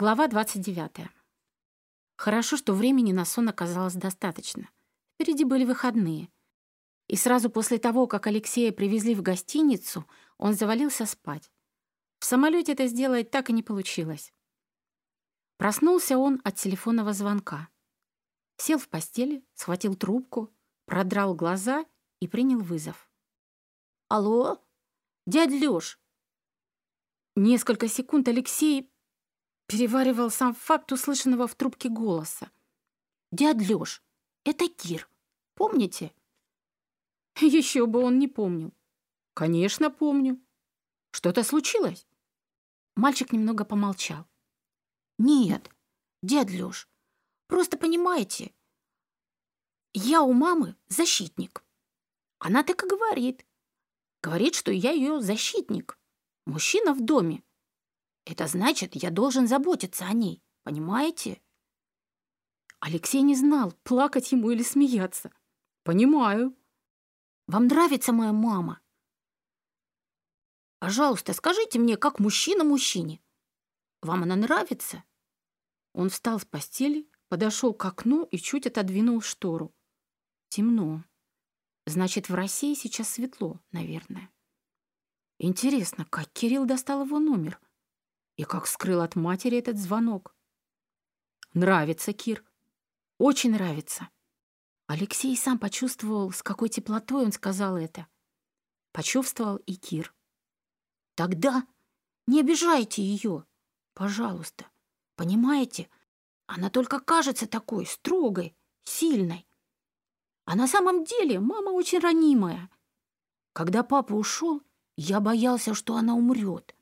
Глава 29. Хорошо, что времени на сон оказалось достаточно. Впереди были выходные. И сразу после того, как Алексея привезли в гостиницу, он завалился спать. В самолете это сделать так и не получилось. Проснулся он от телефонного звонка. Сел в постели, схватил трубку, продрал глаза и принял вызов. «Алло? Дядь Лёш!» Несколько секунд Алексей переваривал сам факт услышанного в трубке голоса. «Дядь Лёш, это Кир. Помните?» Еще бы он не помнил. «Конечно, помню. Что-то случилось?» Мальчик немного помолчал. «Нет, дядь Лёш, просто понимаете, я у мамы защитник. Она так и говорит. Говорит, что я ее защитник. Мужчина в доме. Это значит, я должен заботиться о ней, понимаете? Алексей не знал, плакать ему или смеяться. Понимаю. Вам нравится моя мама? Пожалуйста, скажите мне, как мужчина мужчине. Вам она нравится? Он встал с постели, подошел к окну и чуть отодвинул штору. Темно. Значит, в России сейчас светло, наверное. Интересно, как Кирилл достал его номер? И как скрыл от матери этот звонок. Нравится, Кир. Очень нравится. Алексей сам почувствовал, с какой теплотой он сказал это. Почувствовал и Кир. Тогда не обижайте ее, пожалуйста. Понимаете, она только кажется такой строгой, сильной. А на самом деле мама очень ранимая. Когда папа ушел, я боялся, что она умрет.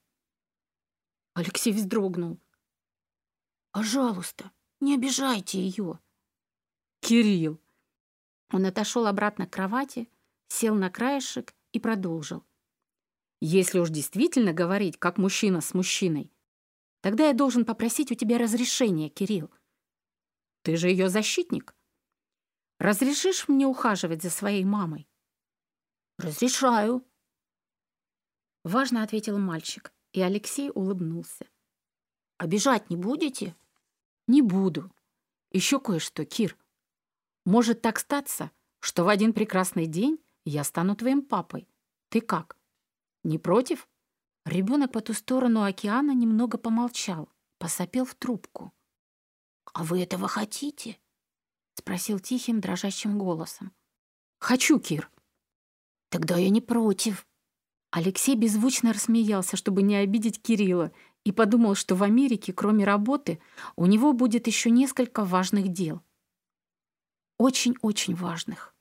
Алексей вздрогнул. «Пожалуйста, не обижайте ее!» «Кирилл!» Он отошел обратно к кровати, сел на краешек и продолжил. «Если уж действительно говорить, как мужчина с мужчиной, тогда я должен попросить у тебя разрешения, Кирилл. Ты же ее защитник. Разрешишь мне ухаживать за своей мамой?» «Разрешаю», — важно ответил мальчик и Алексей улыбнулся. «Обижать не будете?» «Не буду. Еще кое-что, Кир. Может так статься, что в один прекрасный день я стану твоим папой. Ты как? Не против?» Ребенок по ту сторону океана немного помолчал, посопел в трубку. «А вы этого хотите?» — спросил тихим, дрожащим голосом. «Хочу, Кир». «Тогда я не против», Алексей беззвучно рассмеялся, чтобы не обидеть Кирилла, и подумал, что в Америке, кроме работы, у него будет еще несколько важных дел. Очень-очень важных.